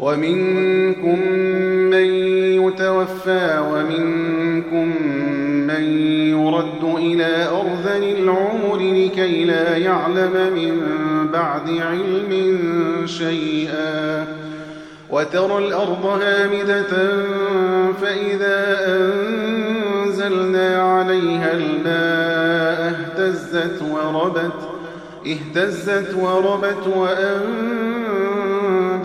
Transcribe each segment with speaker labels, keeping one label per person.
Speaker 1: ومنكم من يتوفى ومنكم من يرد إلى أرذل العمر لكي لا يعلم من بعد علم شيئا وترى الأرض هامدة فإذا أنزلنا عليها الماء اهتزت وربت اهتزت وربت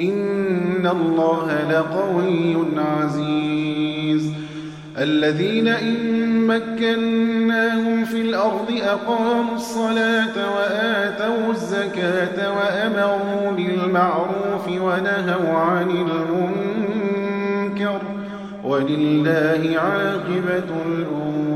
Speaker 1: إن الله لقوي عزيز. الذين إن مكناهم في الأرض أقاموا الصلاة وآتوا الزكاة وأمروا بالمعروف ونهوا عن المنكر ولله عاقبة الأمور.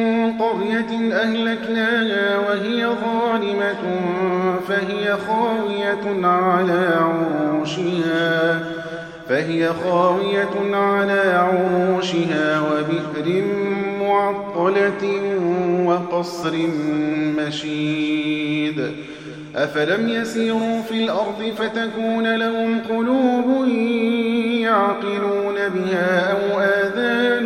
Speaker 1: قرية أهلكناها وهي ظالمة فهي خاوية على عروشها فهي خاوية على عروشها وبئر معطلة وقصر مشيد. أفلم يسيروا في الأرض فتكون لهم قلوب يعقلون بها أو آذان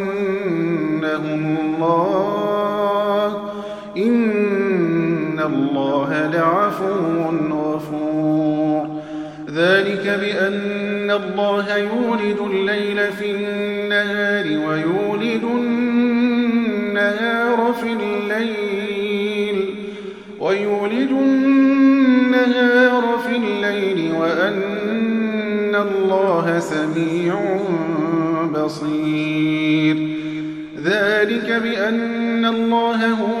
Speaker 1: الله لعفو غفور. ذلك بأن الله يولد الليل في النهار ويولد النهار في الليل ويولد النهار في الليل وأن الله سميع بصير. ذلك بأن الله هو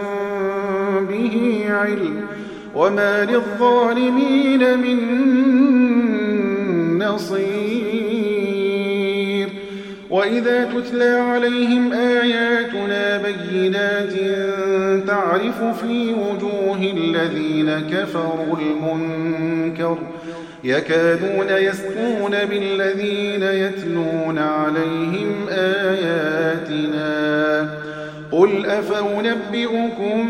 Speaker 1: به علم وما للظالمين من نصير. وإذا تتلى عليهم آياتنا بينات تعرف في وجوه الذين كفروا المنكر يكادون يسقون بالذين يتلون عليهم آياتنا. قل أفأنبئكم